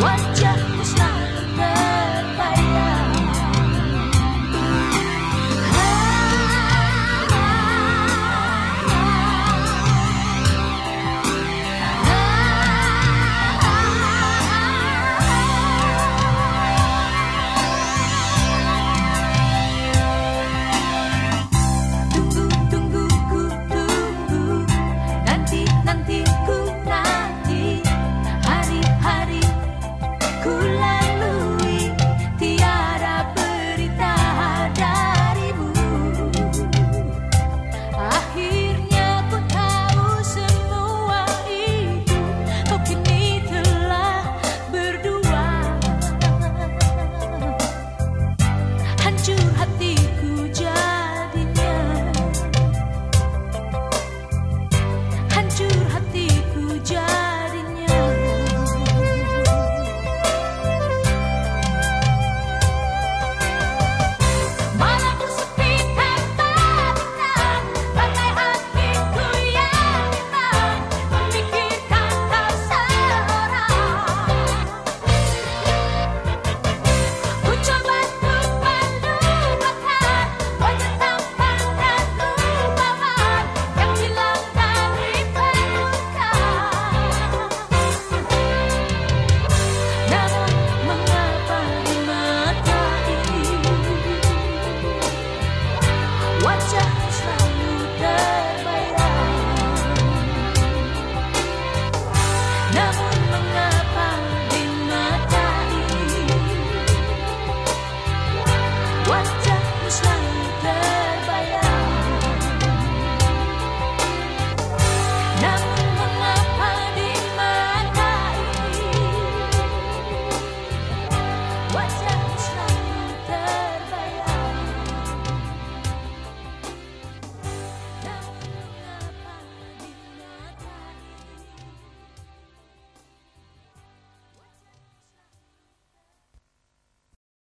What?